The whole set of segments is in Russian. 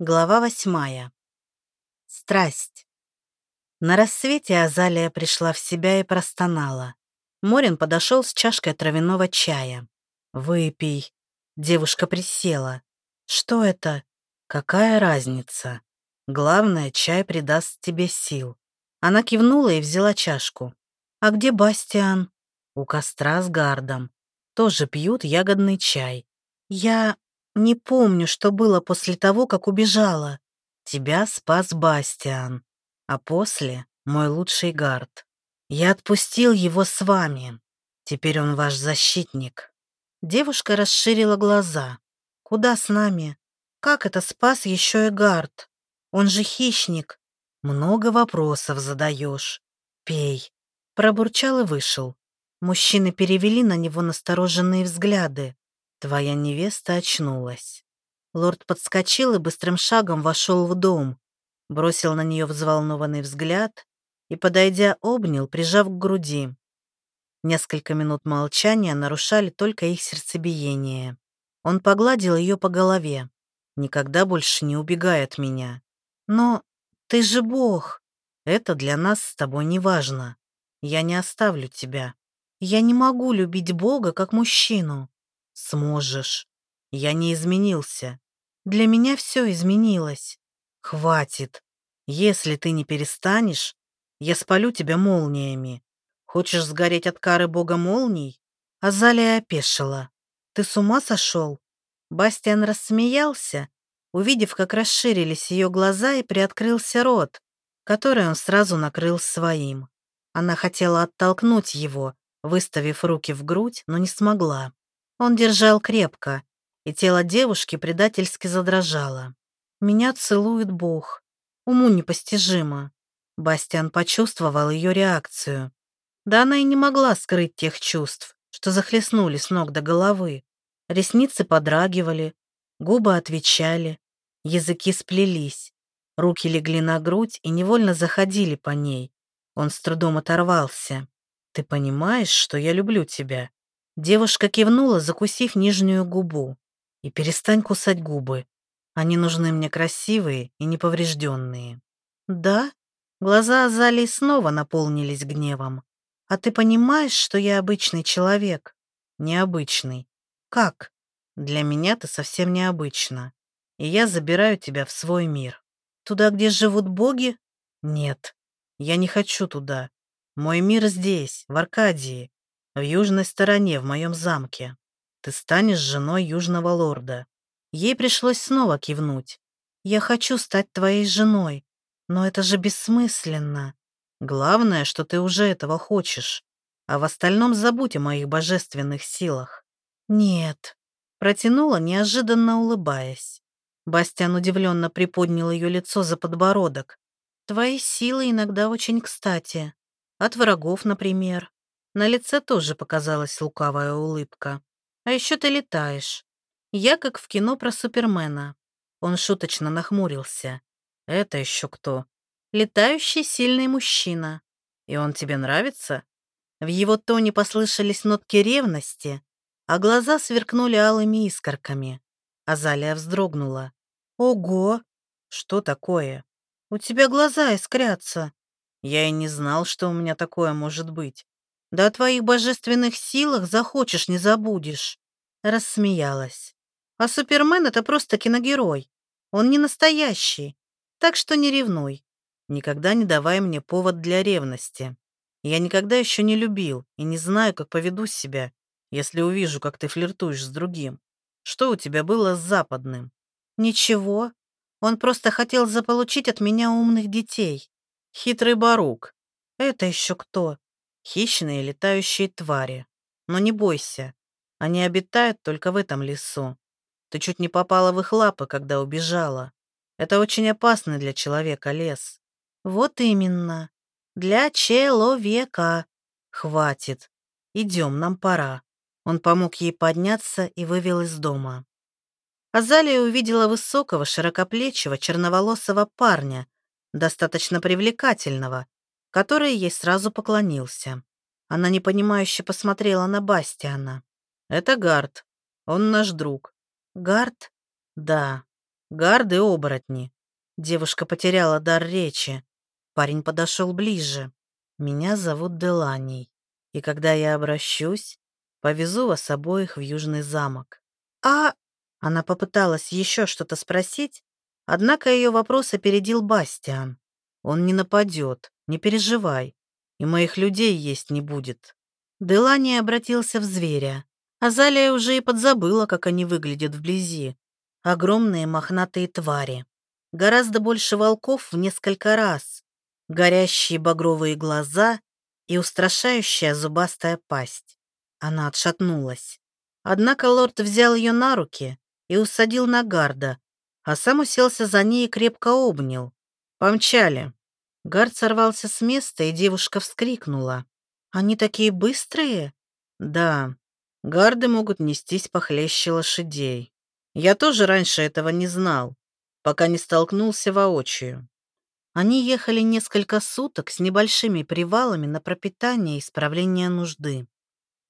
Глава восьмая. Страсть. На рассвете Азалия пришла в себя и простонала. Морин подошел с чашкой травяного чая. «Выпей». Девушка присела. «Что это? Какая разница? Главное, чай придаст тебе сил». Она кивнула и взяла чашку. «А где Бастиан?» «У костра с гардом. Тоже пьют ягодный чай. Я не помню, что было после того, как убежала. Тебя спас Бастиан, а после — мой лучший гард. Я отпустил его с вами. Теперь он ваш защитник». Девушка расширила глаза. «Куда с нами? Как это спас еще и гард? Он же хищник. Много вопросов задаешь. Пей». Пробурчал и вышел. Мужчины перевели на него настороженные взгляды. Твоя невеста очнулась. Лорд подскочил и быстрым шагом вошел в дом, бросил на нее взволнованный взгляд и, подойдя, обнял, прижав к груди. Несколько минут молчания нарушали только их сердцебиение. Он погладил ее по голове. «Никогда больше не убегай от меня». «Но ты же бог. Это для нас с тобой не важно. Я не оставлю тебя. Я не могу любить Бога как мужчину. Сможешь. Я не изменился. Для меня все изменилось. Хватит. Если ты не перестанешь, я спалю тебя молниями. Хочешь сгореть от кары бога молний? Азалия опешила. Ты с ума сошел? Бастиан рассмеялся, увидев, как расширились ее глаза и приоткрылся рот, который он сразу накрыл своим. Она хотела оттолкнуть его, выставив руки в грудь, но не смогла. Он держал крепко, и тело девушки предательски задрожало. «Меня целует Бог. Уму непостижимо». Бастиан почувствовал ее реакцию. Да она и не могла скрыть тех чувств, что захлестнули с ног до головы. Ресницы подрагивали, губы отвечали, языки сплелись, руки легли на грудь и невольно заходили по ней. Он с трудом оторвался. «Ты понимаешь, что я люблю тебя?» Девушка кивнула, закусив нижнюю губу. «И перестань кусать губы. Они нужны мне красивые и неповрежденные». «Да?» Глаза Азалии снова наполнились гневом. «А ты понимаешь, что я обычный человек?» «Необычный». «Как?» «Для меня ты совсем необычна. И я забираю тебя в свой мир». «Туда, где живут боги?» «Нет, я не хочу туда. Мой мир здесь, в Аркадии, в южной стороне, в моем замке. Ты станешь женой южного лорда». Ей пришлось снова кивнуть. «Я хочу стать твоей женой, но это же бессмысленно. Главное, что ты уже этого хочешь, а в остальном забудь о моих божественных силах». «Нет», — протянула, неожиданно улыбаясь. Бастиан удивленно приподнял ее лицо за подбородок. «Твои силы иногда очень кстати. От врагов, например. На лице тоже показалась лукавая улыбка. А еще ты летаешь. Я как в кино про Супермена. Он шуточно нахмурился. Это еще кто? Летающий сильный мужчина. И он тебе нравится? В его тоне послышались нотки ревности, а глаза сверкнули алыми искорками. Азалия вздрогнула. «Ого! Что такое? У тебя глаза искрятся!» Я и не знал, что у меня такое может быть. Да о твоих божественных силах захочешь, не забудешь. Рассмеялась. А Супермен — это просто киногерой. Он не настоящий. Так что не ревнуй. Никогда не давай мне повод для ревности. Я никогда еще не любил и не знаю, как поведу себя, если увижу, как ты флиртуешь с другим. Что у тебя было с западным? Ничего. Он просто хотел заполучить от меня умных детей. Хитрый Барук. Это еще кто? Хищные летающие твари. Но не бойся, они обитают только в этом лесу. Ты чуть не попала в их лапы, когда убежала. Это очень опасный для человека лес. Вот именно. Для человека. Хватит. Идем, нам пора. Он помог ей подняться и вывел из дома. Азалия увидела высокого, широкоплечего, черноволосого парня, достаточно привлекательного, который ей сразу поклонился. Она непонимающе посмотрела на Бастиана. «Это Гард. Он наш друг». «Гард?» «Да. Гарды-оборотни. Девушка потеряла дар речи. Парень подошел ближе. Меня зовут Деланий. И когда я обращусь, повезу вас обоих в Южный замок. А... Она попыталась еще что-то спросить, однако ее вопрос опередил Бастиан. Он не нападет, не переживай, и моих людей есть не будет. Делани обратился в зверя. Азалия уже и подзабыла, как они выглядят вблизи. Огромные мохнатые твари. Гораздо больше волков в несколько раз. Горящие багровые глаза и устрашающая зубастая пасть. Она отшатнулась. Однако лорд взял ее на руки и усадил на гарда, а сам уселся за ней и крепко обнял. Помчали. Гард сорвался с места, и девушка вскрикнула. «Они такие быстрые?» «Да, гарды могут нестись похлеще лошадей. Я тоже раньше этого не знал, пока не столкнулся воочию». Они ехали несколько суток с небольшими привалами на пропитание и исправление нужды.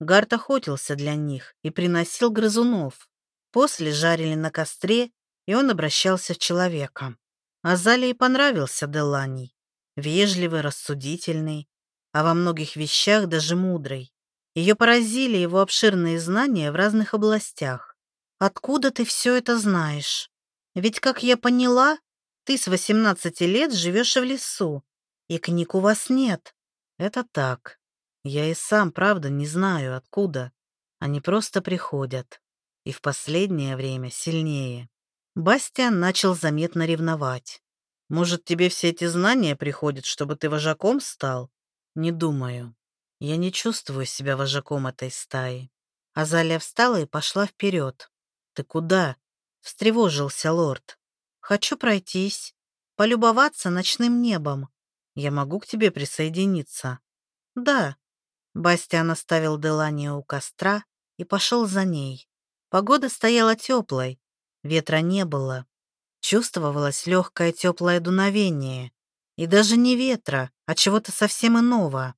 Гард охотился для них и приносил грызунов. После жарили на костре, и он обращался в человека. Азалии понравился Деланий. Вежливый, рассудительный, а во многих вещах даже мудрый. Ее поразили его обширные знания в разных областях. «Откуда ты все это знаешь? Ведь, как я поняла, ты с 18 лет живешь в лесу, и книг у вас нет». «Это так. Я и сам, правда, не знаю, откуда. Они просто приходят. И в последнее время сильнее». Бастиан начал заметно ревновать. «Может, тебе все эти знания приходят, чтобы ты вожаком стал?» «Не думаю. Я не чувствую себя вожаком этой стаи». Азалия встала и пошла вперед. «Ты куда?» — встревожился лорд. «Хочу пройтись, полюбоваться ночным небом. Я могу к тебе присоединиться?» «Да». Бастиан оставил Делания у костра и пошел за ней. Погода стояла теплой, ветра не было. Чувствовалось легкое теплое дуновение. И даже не ветра, а чего-то совсем иного.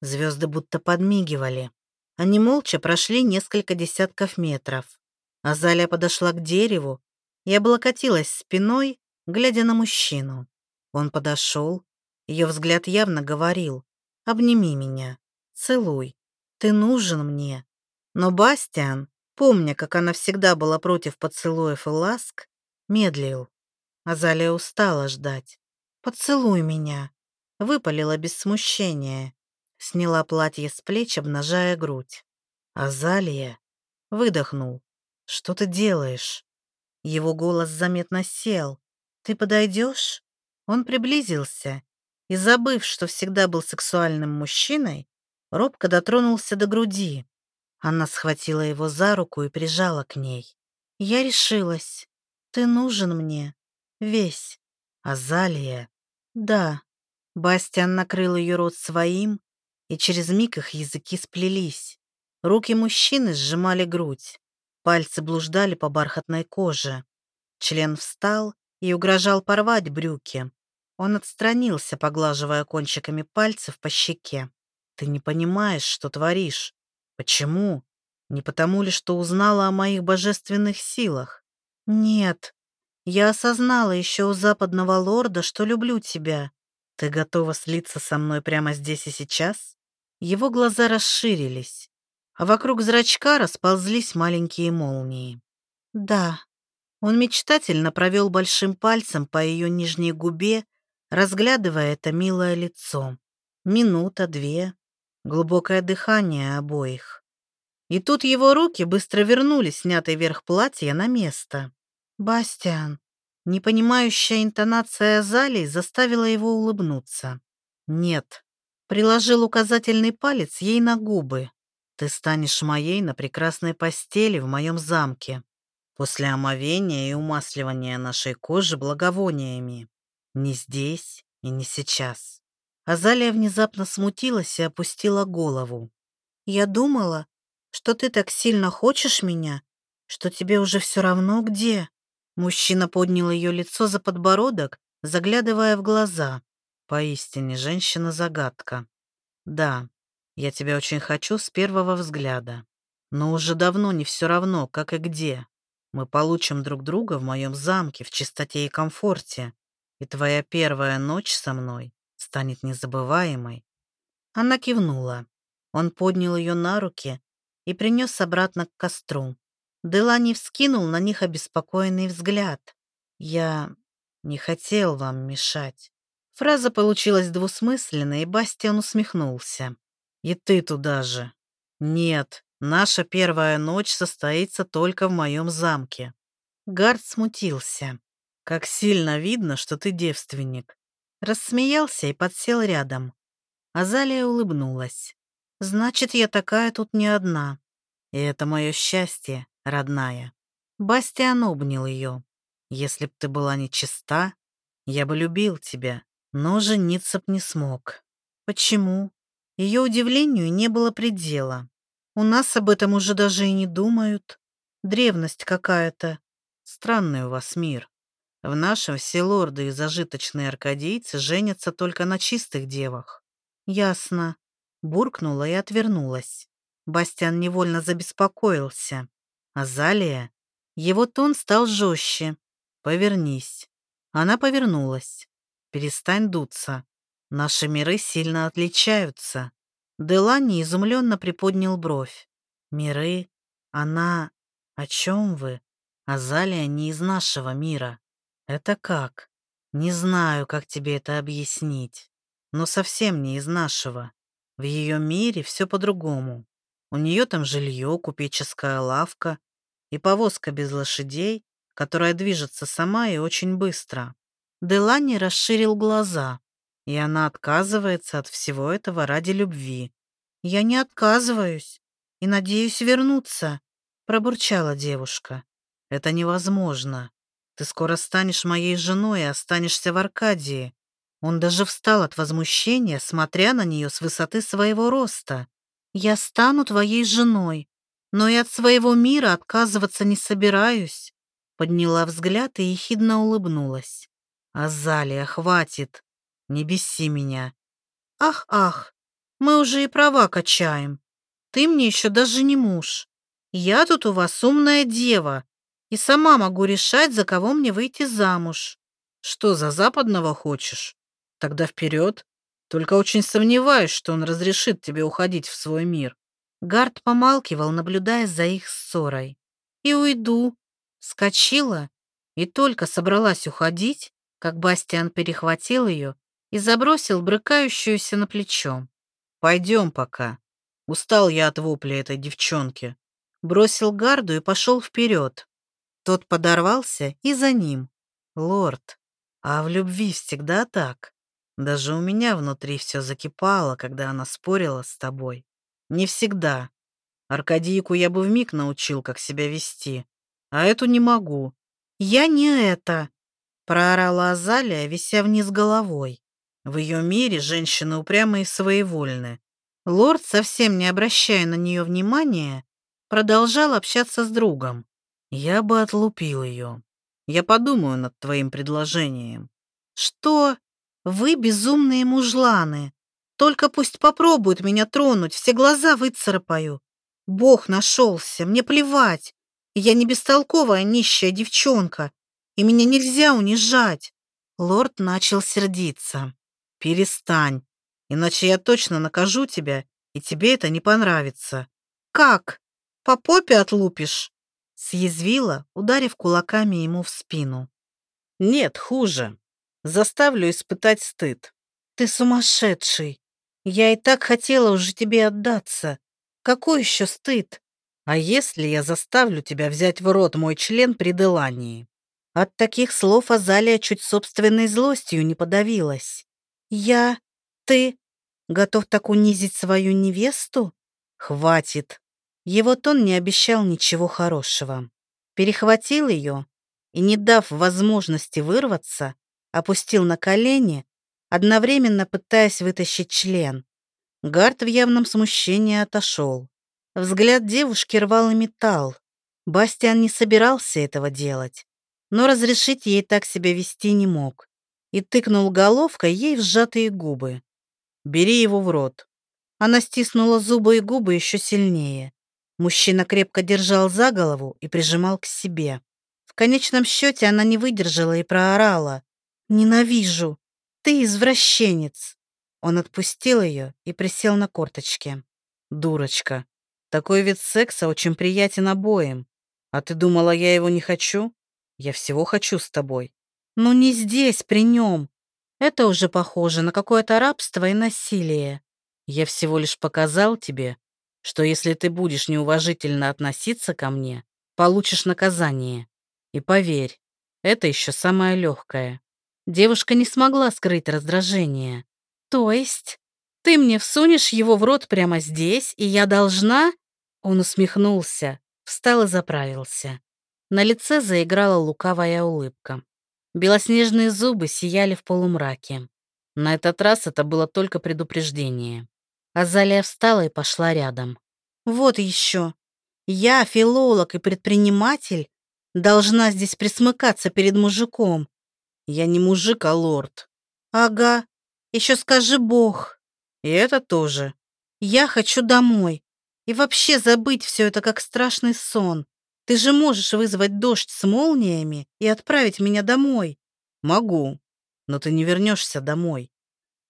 Звезды будто подмигивали. Они молча прошли несколько десятков метров. Азалия подошла к дереву и облокотилась спиной, глядя на мужчину. Он подошел. Ее взгляд явно говорил «Обними меня, целуй, ты нужен мне». Но Бастиан, помня, как она всегда была против поцелуев и ласк, медлил. Азалия устала ждать. «Поцелуй меня», — выпалила без смущения. Сняла платье с плеч, обнажая грудь. «Азалия!» — выдохнул. «Что ты делаешь?» Его голос заметно сел. «Ты подойдешь?» Он приблизился и, забыв, что всегда был сексуальным мужчиной, робко дотронулся до груди. Она схватила его за руку и прижала к ней. «Я решилась. Ты нужен мне. Весь. Азалия. Да. Бастиан накрыл ее рот своим, и через миг их языки сплелись. Руки мужчины сжимали грудь. Пальцы блуждали по бархатной коже. Член встал и угрожал порвать брюки. Он отстранился, поглаживая кончиками пальцев по щеке. «Ты не понимаешь, что творишь. Почему? Не потому ли, что узнала о моих божественных силах? «Нет, я осознала еще у западного лорда, что люблю тебя. Ты готова слиться со мной прямо здесь и сейчас?» Его глаза расширились, а вокруг зрачка расползлись маленькие молнии. «Да». Он мечтательно провел большим пальцем по ее нижней губе, разглядывая это милое лицо. Минута, две, глубокое дыхание обоих. И тут его руки быстро вернули снятый верх платья на место. «Бастиан». Непонимающая интонация Азалии заставила его улыбнуться. «Нет». Приложил указательный палец ей на губы. «Ты станешь моей на прекрасной постели в моем замке. После омовения и умасливания нашей кожи благовониями. Не здесь и не сейчас». Азалия внезапно смутилась и опустила голову. «Я думала, что ты так сильно хочешь меня, что тебе уже все равно где». Мужчина поднял ее лицо за подбородок, заглядывая в глаза. Поистине, женщина-загадка. Да, я тебя очень хочу с первого взгляда. Но уже давно не все равно, как и где. Мы получим друг друга в моем замке в чистоте и комфорте, и твоя первая ночь со мной станет незабываемой». Она кивнула. Он поднял ее на руки и принес обратно к костру. Делани вскинул на них обеспокоенный взгляд. «Я не хотел вам мешать». Фраза получилась двусмысленной, и Бастиан усмехнулся. «И ты туда же». «Нет, наша первая ночь состоится только в моем замке». Гард смутился. «Как сильно видно, что ты девственник». Рассмеялся и подсел рядом. Азалия улыбнулась. «Значит, я такая тут не одна. И это мое счастье, родная». Бастиан обнял ее. «Если б ты была нечиста, я бы любил тебя, но жениться б не смог. Почему? Ее удивлению не было предела. У нас об этом уже даже и не думают. Древность какая-то. Странный у вас мир. В нашем все лорды и зажиточные аркадийцы женятся только на чистых девах. Ясно. Буркнула и отвернулась. Бастиан невольно забеспокоился. Азалия? Его тон стал жестче. Повернись. Она повернулась. Перестань дуться. Наши миры сильно отличаются. Делани изумленно приподнял бровь. Миры? Она... О чем вы? Азалия не из нашего мира. Это как? Не знаю, как тебе это объяснить. Но совсем не из нашего. В ее мире все по-другому. У нее там жилье, купеческая лавка и повозка без лошадей, которая движется сама и очень быстро. Делани расширил глаза, и она отказывается от всего этого ради любви. «Я не отказываюсь и надеюсь вернуться», — пробурчала девушка. «Это невозможно. Ты скоро станешь моей женой и останешься в Аркадии». Он даже встал от возмущения, смотря на нее с высоты своего роста. «Я стану твоей женой, но и от своего мира отказываться не собираюсь». Подняла взгляд и ехидно улыбнулась. «Азалия, хватит! Не беси меня!» «Ах, ах, мы уже и права качаем. Ты мне еще даже не муж. Я тут у вас умная дева и сама могу решать, за кого мне выйти замуж». «Что, за западного хочешь? Тогда вперед. Только очень сомневаюсь, что он разрешит тебе уходить в свой мир». Гард помалкивал, наблюдая за их ссорой. «И уйду». Скочила и только собралась уходить, как Бастиан перехватил ее и забросил брыкающуюся на плечо. «Пойдем пока. Устал я от вопля этой девчонки». Бросил гарду и пошел вперед. Тот подорвался и за ним. «Лорд, а в любви всегда так. Даже у меня внутри все закипало, когда она спорила с тобой. Не всегда. Аркадийку я бы вмиг научил, как себя вести, а эту не могу. Я не это проорала Азалия, вися вниз головой. В ее мире женщины упрямые и своевольны. Лорд, совсем не обращая на нее внимания, продолжал общаться с другом. «Я бы отлупил ее. Я подумаю над твоим предложением». «Что? Вы безумные мужланы. Только пусть попробуют меня тронуть, все глаза выцарапаю. Бог нашелся, мне плевать. Я не бестолковая нищая девчонка и меня нельзя унижать. Лорд начал сердиться. Перестань, иначе я точно накажу тебя, и тебе это не понравится. Как? По попе отлупишь? Съязвила, ударив кулаками ему в спину. Нет, хуже. Заставлю испытать стыд. Ты сумасшедший. Я и так хотела уже тебе отдаться. Какой еще стыд? А если я заставлю тебя взять в рот мой член при Делании? От таких слов Азалия чуть собственной злостью не подавилась. «Я... ты... готов так унизить свою невесту? Хватит!» Его тон не обещал ничего хорошего. Перехватил ее и, не дав возможности вырваться, опустил на колени, одновременно пытаясь вытащить член. Гард в явном смущении отошел. Взгляд девушки рвал и металл. Бастиан не собирался этого делать но разрешить ей так себя вести не мог и тыкнул головкой ей в сжатые губы. «Бери его в рот». Она стиснула зубы и губы еще сильнее. Мужчина крепко держал за голову и прижимал к себе. В конечном счете она не выдержала и проорала. «Ненавижу! Ты извращенец!» Он отпустил ее и присел на корточки. «Дурочка, такой вид секса очень приятен обоим. А ты думала, я его не хочу? Я всего хочу с тобой». «Ну не здесь, при нем. Это уже похоже на какое-то рабство и насилие. Я всего лишь показал тебе, что если ты будешь неуважительно относиться ко мне, получишь наказание. И поверь, это еще самое легкое. Девушка не смогла скрыть раздражение. То есть ты мне всунешь его в рот прямо здесь, и я должна? Он усмехнулся, встал и заправился. На лице заиграла лукавая улыбка. Белоснежные зубы сияли в полумраке. На этот раз это было только предупреждение. Азалия встала и пошла рядом. «Вот еще. Я, филолог и предприниматель, должна здесь присмыкаться перед мужиком. Я не мужик, а лорд. Ага. Еще скажи бог. И это тоже. Я хочу домой. И вообще забыть все это как страшный сон. Ты же можешь вызвать дождь с молниями и отправить меня домой. Могу. Но ты не вернешься домой.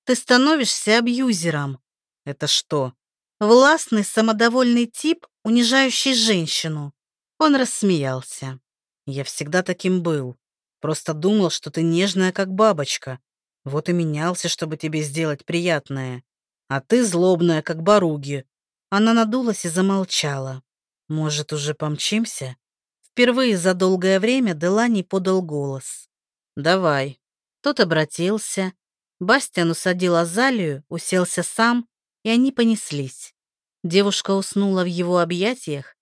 Ты становишься абьюзером. Это что? Властный, самодовольный тип, унижающий женщину. Он рассмеялся. Я всегда таким был. Просто думал, что ты нежная, как бабочка. Вот и менялся, чтобы тебе сделать приятное. А ты злобная, как баруги. Она надулась и замолчала. Может, уже помчимся? Впервые за долгое время Делани подал голос. «Давай». Тот обратился. Бастиан усадил Азалию, уселся сам, и они понеслись. Девушка уснула в его объятиях,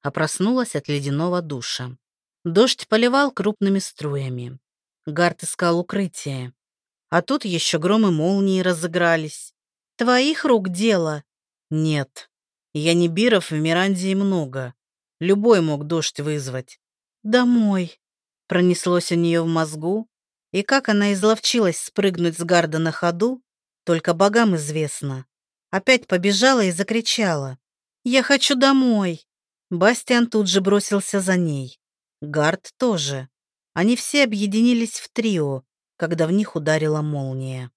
а проснулась от ледяного душа. Дождь поливал крупными струями. Гард искал укрытие. А тут еще громы молнии разыгрались. Твоих рук дело? Нет. Я не Биров в Мирандии много. Любой мог дождь вызвать. Домой. Пронеслось у нее в мозгу, и как она изловчилась спрыгнуть с гарда на ходу, только богам известно. Опять побежала и закричала. «Я хочу домой!» Бастиан тут же бросился за ней. Гард тоже. Они все объединились в трио, когда в них ударила молния.